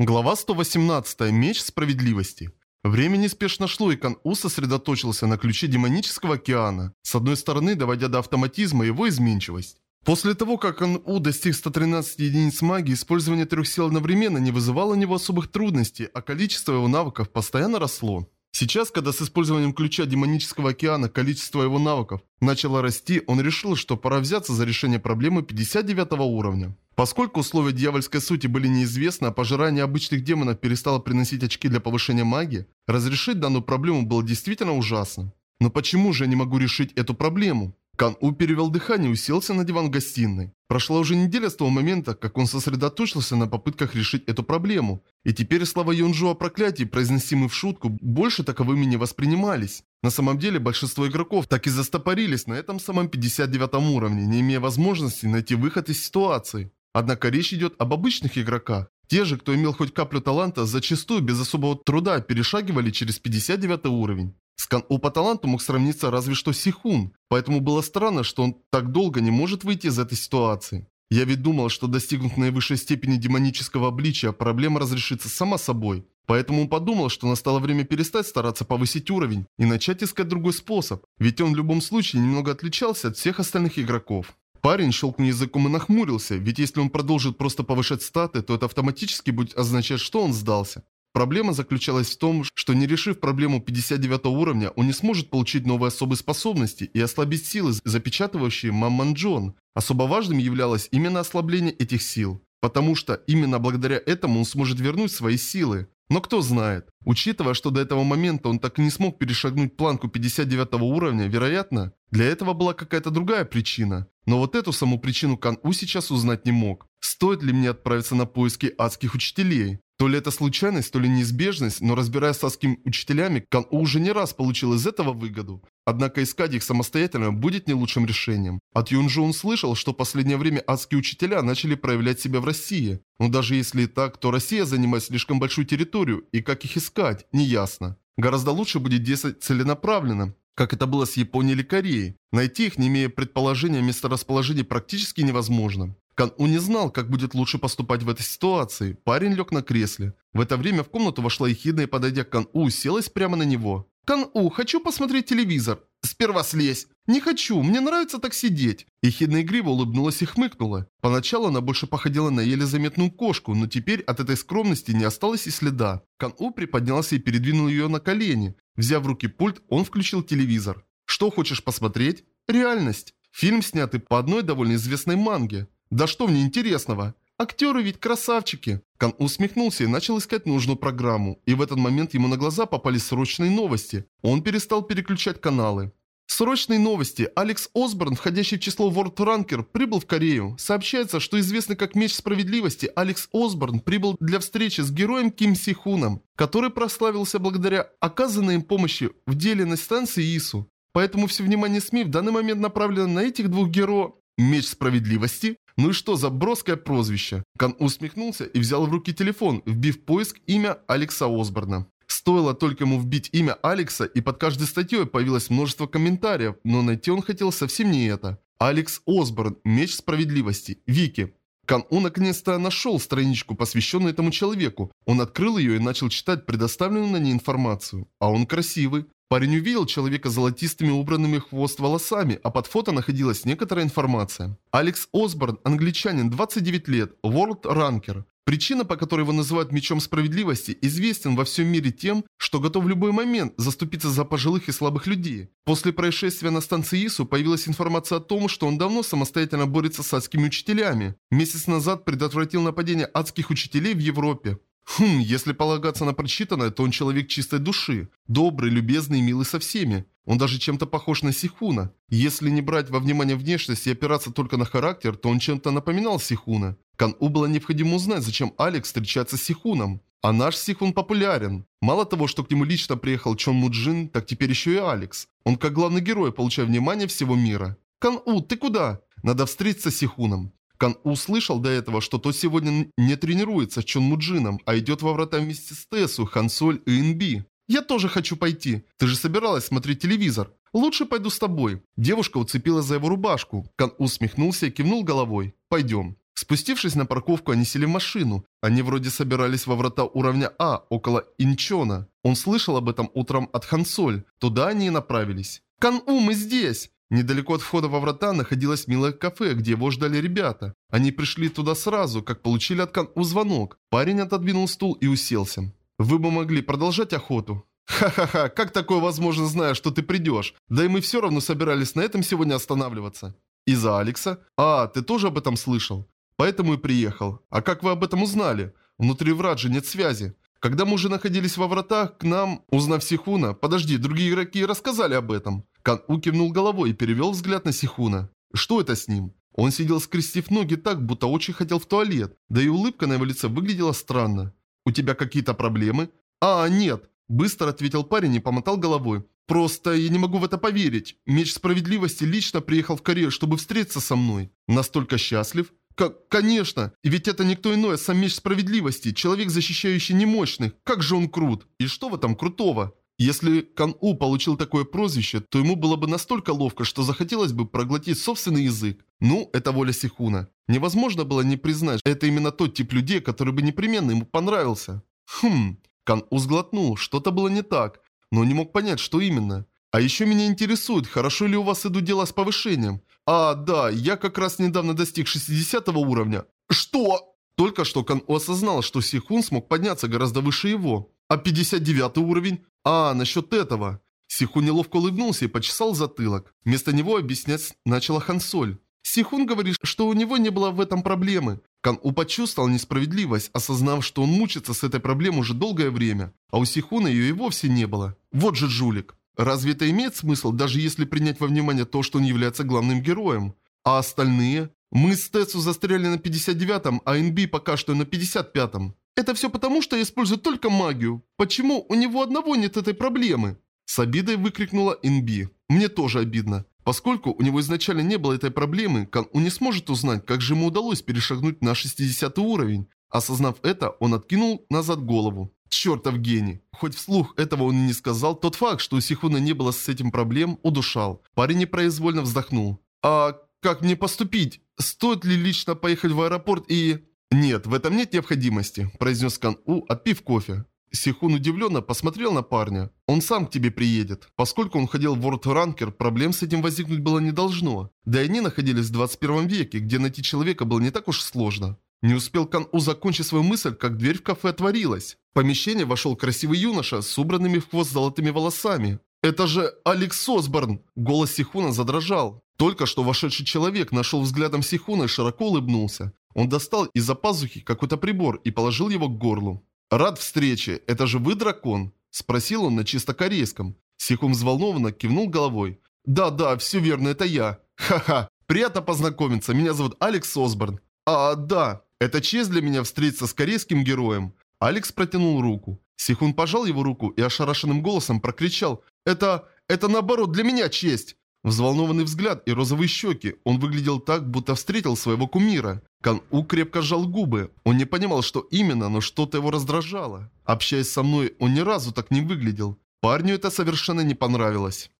Глава 118. Меч справедливости. Время неспешно шло, и Кан-У сосредоточился на ключе демонического океана, с одной стороны доводя до автоматизма его изменчивость. После того, как Кан-У достиг 113 единиц магии, использование трех сил одновременно не вызывало у него особых трудностей, а количество его навыков постоянно росло. Сейчас, когда с использованием ключа демонического океана количество его навыков начало расти, он решил, что пора взяться за решение проблемы 59 уровня. Поскольку условия дьявольской сути были неизвестны, а пожирание обычных демонов перестало приносить очки для повышения магии, разрешить данную проблему было действительно ужасно. Но почему же я не могу решить эту проблему? Кан-У перевел дыхание и уселся на диван в гостиной. Прошла уже неделя с того момента, как он сосредоточился на попытках решить эту проблему. И теперь слова Йонжу о проклятии, произносимые в шутку, больше таковыми не воспринимались. На самом деле большинство игроков так и застопорились на этом самом 59 уровне, не имея возможности найти выход из ситуации. Однако речь идет об обычных игроках. Те же, кто имел хоть каплю таланта, зачастую без особого труда перешагивали через 59 уровень. Скан-У по таланту мог сравниться разве что Сихун, поэтому было странно, что он так долго не может выйти из этой ситуации. Я ведь думал, что достигнув наивысшей степени демонического обличия, проблема разрешится сама собой. Поэтому подумал, что настало время перестать стараться повысить уровень и начать искать другой способ, ведь он в любом случае немного отличался от всех остальных игроков. Парень щелкнул языком и нахмурился, ведь если он продолжит просто повышать статы, то это автоматически будет означать, что он сдался. Проблема заключалась в том, что не решив проблему 59 уровня, он не сможет получить новые особые способности и ослабить силы, запечатывающие Мамман Джон. Особо важным являлось именно ослабление этих сил, потому что именно благодаря этому он сможет вернуть свои силы. Но кто знает. Учитывая, что до этого момента он так и не смог перешагнуть планку 59 уровня, вероятно, для этого была какая-то другая причина. Но вот эту саму причину Кан-У сейчас узнать не мог. Стоит ли мне отправиться на поиски адских учителей? То ли это случайность, то ли неизбежность, но разбираясь с адскими учителями, Кан-У уже не раз получил из этого выгоду. Однако искать их самостоятельно будет не лучшим решением. От Юнжу он слышал, что в последнее время адские учителя начали проявлять себя в России. Но даже если и так, то Россия занимает слишком большую территорию, и как их искать, неясно. Гораздо лучше будет действовать целенаправленно, как это было с Японией или Кореей. Найти их, не имея предположения о месторасположении, практически невозможно. Кан-У не знал, как будет лучше поступать в этой ситуации. Парень лег на кресле. В это время в комнату вошла Ехидна и, подойдя к Кан-У, уселась прямо на него. «Кан-У, хочу посмотреть телевизор». «Сперва слезь». «Не хочу, мне нравится так сидеть». Ехидна игриво улыбнулась и хмыкнула. Поначалу она больше походила на еле заметную кошку, но теперь от этой скромности не осталось и следа. Кан-У приподнялся и передвинул ее на колени. Взяв в руки пульт, он включил телевизор. «Что хочешь посмотреть?» «Реальность». Фильм, снятый по одной довольно известной манге. Да что в ней интересного? Актеры ведь красавчики. Кан усмехнулся и начал искать нужную программу. И в этот момент ему на глаза попали срочные новости. Он перестал переключать каналы. Срочные новости. Алекс Осборн, входящий в число World Ranker, прибыл в Корею. Сообщается, что известный как Меч Справедливости Алекс Осборн прибыл для встречи с героем Ким Си Хуном, который прославился благодаря оказанной им помощи в деле на станции ИСУ. Поэтому все внимание СМИ в данный момент направлено на этих двух героев. Меч Справедливости? Ну и что за броское прозвище? Кан усмехнулся и взял в руки телефон, вбив в поиск имя Алекса Осборна. Стоило только ему вбить имя Алекса, и под каждой статьей появилось множество комментариев, но найти он хотел совсем не это. Алекс Осборн, Меч Справедливости, Вики. Кан У наконец-то нашел страничку, посвященную этому человеку. Он открыл ее и начал читать предоставленную на ней информацию. А он красивый. Парень увидел человека с золотистыми убранными хвост волосами, а под фото находилась некоторая информация. Алекс Осборн, англичанин, 29 лет, World Ranker. Причина, по которой его называют мечом справедливости, известен во всем мире тем, что готов в любой момент заступиться за пожилых и слабых людей. После происшествия на станции Ису появилась информация о том, что он давно самостоятельно борется с адскими учителями. Месяц назад предотвратил нападение адских учителей в Европе. Хм, если полагаться на прочитанное, то он человек чистой души. Добрый, любезный и милый со всеми. Он даже чем-то похож на Сихуна. Если не брать во внимание внешность и опираться только на характер, то он чем-то напоминал Сихуна. Кан-У было необходимо узнать, зачем Алекс встречается с Сихуном. А наш Сихун популярен. Мало того, что к нему лично приехал Чон Муджин, так теперь еще и Алекс. Он как главный герой получает внимание всего мира. «Кан-У, ты куда?» «Надо встретиться с Сихуном». Кан услышал до этого, что тот сегодня не тренируется Чон Муджином, а идет во врата вместе с Тессу, Хансоль и Инби. «Я тоже хочу пойти. Ты же собиралась смотреть телевизор. Лучше пойду с тобой». Девушка уцепила за его рубашку. Кан усмехнулся и кивнул головой. «Пойдем». Спустившись на парковку, они сели в машину. Они вроде собирались во врата уровня А, около Инчона. Он слышал об этом утром от Хансоль. Туда они и направились. «Кан-У, мы здесь!» Недалеко от входа во врата находилось милое кафе, где его ждали ребята. Они пришли туда сразу, как получили от Кан-У звонок. Парень отодвинул стул и уселся. «Вы бы могли продолжать охоту?» «Ха-ха-ха, как такое возможно, зная, что ты придешь? Да и мы все равно собирались на этом сегодня останавливаться». «Из-за Алекса? А, ты тоже об этом слышал? Поэтому и приехал. А как вы об этом узнали? Внутри враджи нет связи. Когда мы уже находились во вратах, к нам, узнав Сихуна, подожди, другие игроки рассказали об этом. Кан У кивнул головой и перевел взгляд на Сихуна. Что это с ним? Он сидел скрестив ноги так, будто очень хотел в туалет, да и улыбка на его лице выглядела странно. «У тебя какие-то проблемы?» «А, нет!» Быстро ответил парень и помотал головой. «Просто я не могу в это поверить. Меч справедливости лично приехал в Корею, чтобы встретиться со мной. Настолько счастлив. К конечно, ведь это никто иной, а сам меч справедливости, человек, защищающий немощных. Как же он крут. И что в этом крутого? Если Кан-У получил такое прозвище, то ему было бы настолько ловко, что захотелось бы проглотить собственный язык. Ну, это воля Сихуна. Невозможно было не признать, это именно тот тип людей, который бы непременно ему понравился. Хм, Кан-У сглотнул, что-то было не так, но не мог понять, что именно. А еще меня интересует, хорошо ли у вас идут дела с повышением. А, да, я как раз недавно достиг 60 уровня. Что? Только что Кан осознал, что Сихун смог подняться гораздо выше его. А 59 уровень? А, насчет этого. Сихун неловко улыбнулся и почесал затылок. Вместо него объяснять начала Хансоль. Сихун говорит, что у него не было в этом проблемы. Кан-У почувствовал несправедливость, осознав, что он мучится с этой проблемой уже долгое время, а у Сихуна ее и вовсе не было. Вот же жулик. Разве это имеет смысл, даже если принять во внимание то, что он является главным героем? А остальные? Мы с Тецу застряли на 59-м, а НБ пока что на 55-м. Это все потому, что я использую только магию. Почему у него одного нет этой проблемы? С обидой выкрикнула НБ. Мне тоже обидно. Поскольку у него изначально не было этой проблемы, Кан У не сможет узнать, как же ему удалось перешагнуть на 60 уровень. Осознав это, он откинул назад голову. Чертов гений. Хоть вслух этого он и не сказал, тот факт, что у Сихуна не было с этим проблем, удушал. Парень непроизвольно вздохнул. «А как мне поступить? Стоит ли лично поехать в аэропорт и...» «Нет, в этом нет необходимости», – произнес Кан У, отпив кофе. Сихун удивленно посмотрел на парня. «Он сам к тебе приедет. Поскольку он ходил в World Ranker, проблем с этим возникнуть было не должно. Да и они находились в 21 веке, где найти человека было не так уж сложно». Не успел Кан-У закончить свою мысль, как дверь в кафе отворилась. В помещение вошел красивый юноша с убранными в хвост золотыми волосами. «Это же Алекс Осборн!» Голос Сихуна задрожал. Только что вошедший человек нашел взглядом Сихуна и широко улыбнулся. Он достал из-за пазухи какой-то прибор и положил его к горлу. «Рад встрече! Это же вы дракон?» Спросил он на чисто корейском. Сихун взволнованно кивнул головой. «Да-да, все верно, это я. Ха-ха, приятно познакомиться, меня зовут Алекс Осборн. А, да, это честь для меня встретиться с корейским героем. Алекс протянул руку. Сихун пожал его руку и ошарашенным голосом прокричал «Это... это наоборот для меня честь!» Взволнованный взгляд и розовые щеки. Он выглядел так, будто встретил своего кумира. Кан-У крепко сжал губы. Он не понимал, что именно, но что-то его раздражало. Общаясь со мной, он ни разу так не выглядел. Парню это совершенно не понравилось.